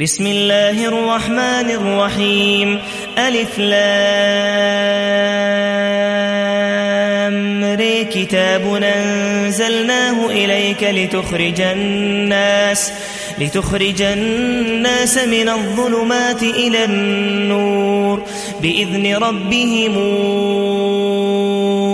بسم الله الرحمن الرحيم. ألف لام. ري كتاب أنزلناه إليك لتخرج الناس لتخرج الناس من الظلمات إلى النور. بإذن ربهم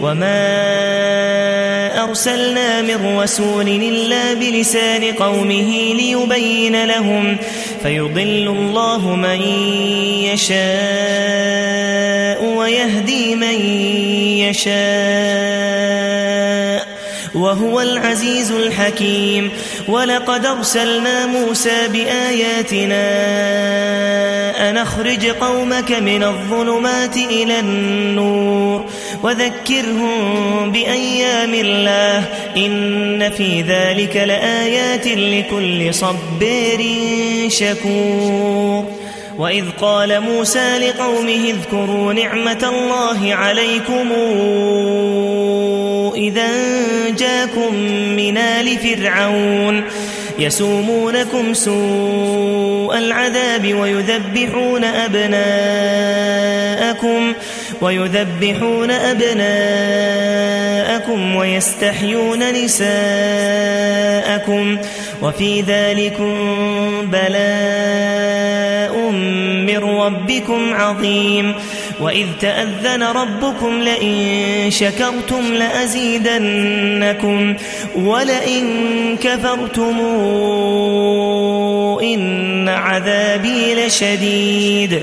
وما أرسلنا من رسول إلا بلسان قومه ليبين لهم فيضل الله من يشاء ويهدي من يشاء وهو العزيز الحكيم ولقد ارسلنا موسى بآياتنا أن اخرج قومك من الظلمات إلى النور وذكرهم بأيام الله. إن في ذلك لآيات لكل صبير شكور. وإذ قال موسى لقومه اذكروا نعمة الله عليكم إذا جاكم من آل فرعون. يسومونكم سوء العذاب ويذبحون أبناءكم. ويذبحون أبناءكم ويستحيون نساءكم وفي ذلكم بلاء من ربكم عظيم وإذ تأذن ربكم لئن شكرتم لأزيدنكم ولئن كفرتم إن عذابي لشديد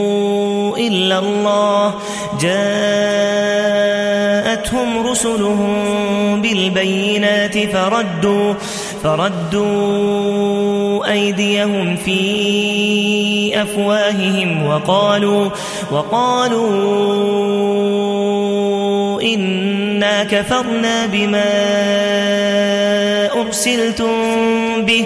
إلا الله. جاءتهم رسلهم بالبينات فردوا فردوا أيديهم في أفواههم وقالوا وقالوا إنا كفرنا بما أرسلتم به.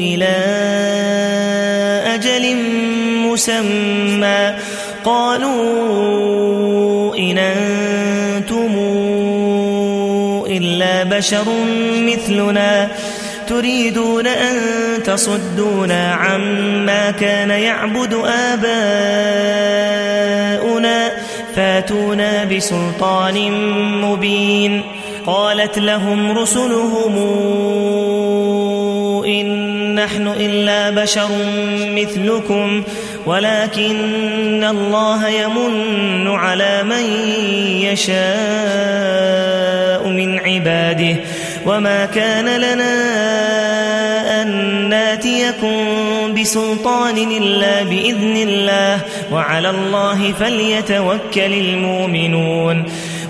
إلى أجل مسمى. قالوا إن أنتم إلا بشر مثلنا. تريدون أن تصدونا عما كان يعبد آباؤنا. فاتونا بسلطان مبين. قالت لهم رسلهم إن نحن إلا بشر مثلكم ولكن الله يمن على من يشاء من عباده. وما كان لنا أن ناتيكم بسلطان إلا بإذن الله وعلى الله فليتوكل المؤمنون.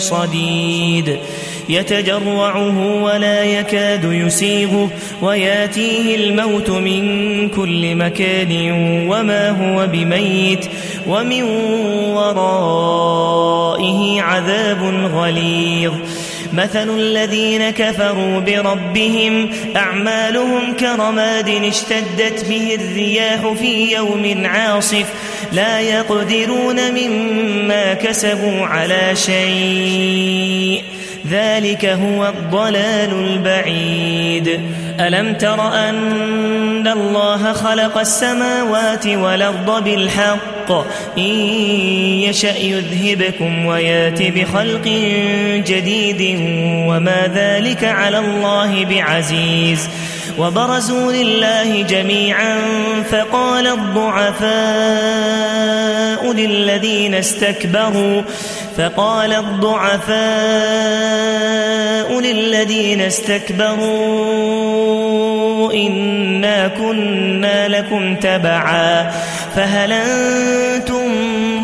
صديد. يتجرعه ولا يكاد يسيغه وياتيه الموت من كل مكان وما هو بميت ومن ورائه عذاب غليظ. مثل الذين كفروا بربهم أعمالهم كرماد اشتدت به الرياح في يوم عاصف لا يقدرون مما كسبوا على شيء. ذلك هو الضلال البعيد. ألم تر أن الله خلق السماوات والأرض بالحق؟ إن يشأ يذهبكم ويات بخلق جديد. وما ذلك على الله بعزيز. وبرزوا لله جميعا فقال الضعفاء للذين استكبروا فقال الضعفاء للذين استكبروا إنا كنا لكم تبعا فهل أنتم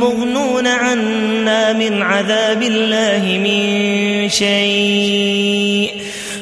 مغنون عنا من عذاب الله من شيء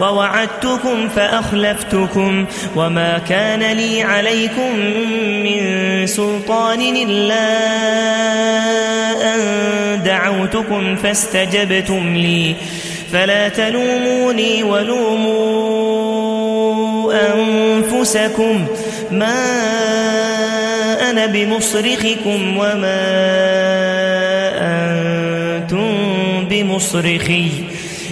ووعدتكم فأخلفتكم وما كان لي عليكم من سلطان إلا أن دعوتكم فاستجبتم لي. فلا تلوموني ولوموا أنفسكم. ما أنا بمصرخكم وما أنتم بمصرخي.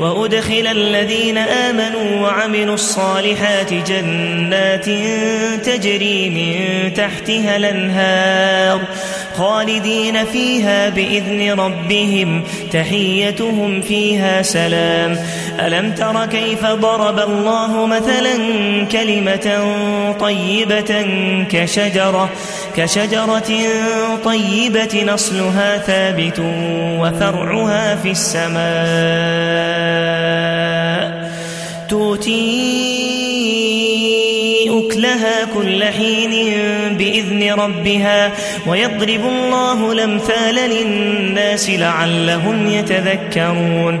وأدخل الذين آمنوا وعملوا الصالحات جنات تجري من تحتها الأنهار خالدين فيها بإذن ربهم تحيتهم فيها سلام. ألم تر كيف ضرب الله مثلا كلمة طيبة كشجرة؟ كشجرة طيبة نصلها ثابت وفرعها في السماء. توتي أكلها كل حين بإذن ربها ويضرب الله الأمثال للناس لعلهم يتذكرون.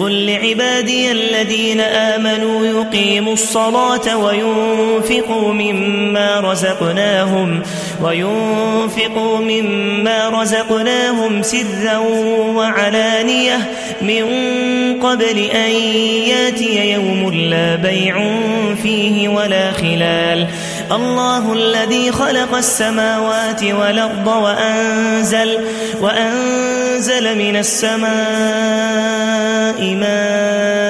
قل لعبادي الذين آمنوا يقيموا الصلاة وينفقوا مما رزقناهم وينفقوا مما رزقناهم سرا وعلانية من قبل أن يأتي يوم لا بيع فيه ولا خلال الله الذي خلق السماوات والأرض وأنزل, وأنزل من السماء ماء.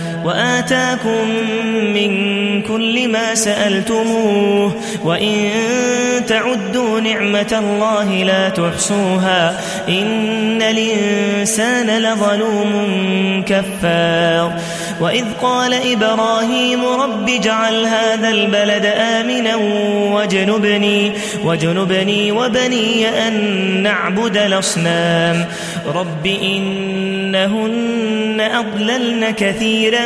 وآتاكم من كل ما سألتموه وإن تعدوا نعمة الله لا تحصوها إن الإنسان لظلوم كفار وإذ قال إبراهيم رب اجعل هذا البلد آمنا واجنبني, واجنبني وبني أن نعبد الأصنام رب إنهن أضللن كثيرا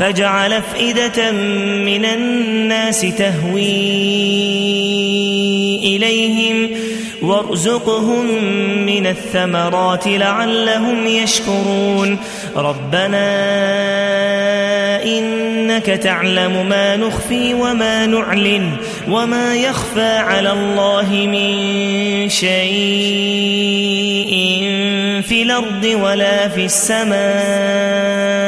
فاجعل أفئدة من الناس تهوي إليهم وارزقهم من الثمرات لعلهم يشكرون. ربنا إنك تعلم ما نخفي وما نعلن وما يخفى على الله من شيء في الأرض ولا في السماء.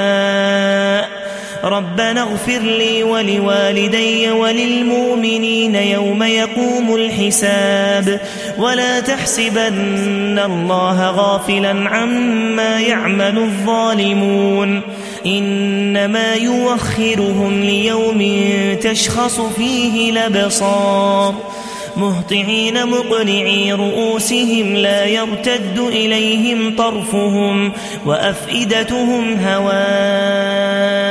ربنا اغفر لي ولوالدي وللمؤمنين يوم يقوم الحساب. ولا تحسبن الله غافلا عما يعمل الظالمون. إنما يوخرهم ليوم تشخص فيه لبصار مهطعين مقنعي رؤوسهم لا يرتد إليهم طرفهم وأفئدتهم هواء.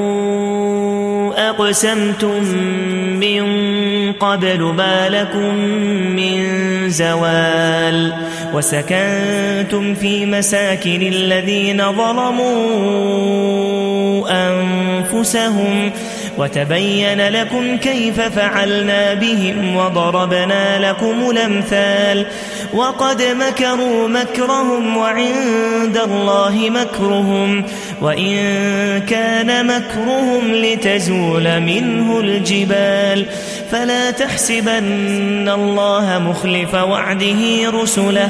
أقسمتم من قبل ما لكم من زوال وسكنتم في مساكن الذين ظلموا أنفسهم وتبين لكم كيف فعلنا بهم وضربنا لكم الأمثال وقد مكروا مكرهم وعند الله مكرهم وإن كان مكرهم لتزول منه الجبال فلا تحسبن الله مخلف وعده رسله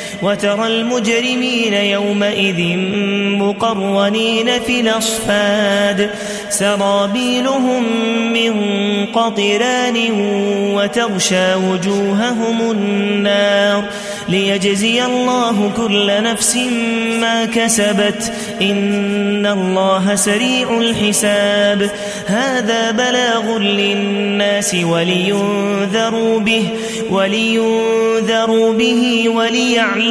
وترى المجرمين يومئذ مقرنين في الأصفاد. سرابيلهم من قطران وتغشى وجوههم النار. ليجزي الله كل نفس ما كسبت. إن الله سريع الحساب. هذا بلاغ للناس ولينذروا به ولينذروا به وليعلموا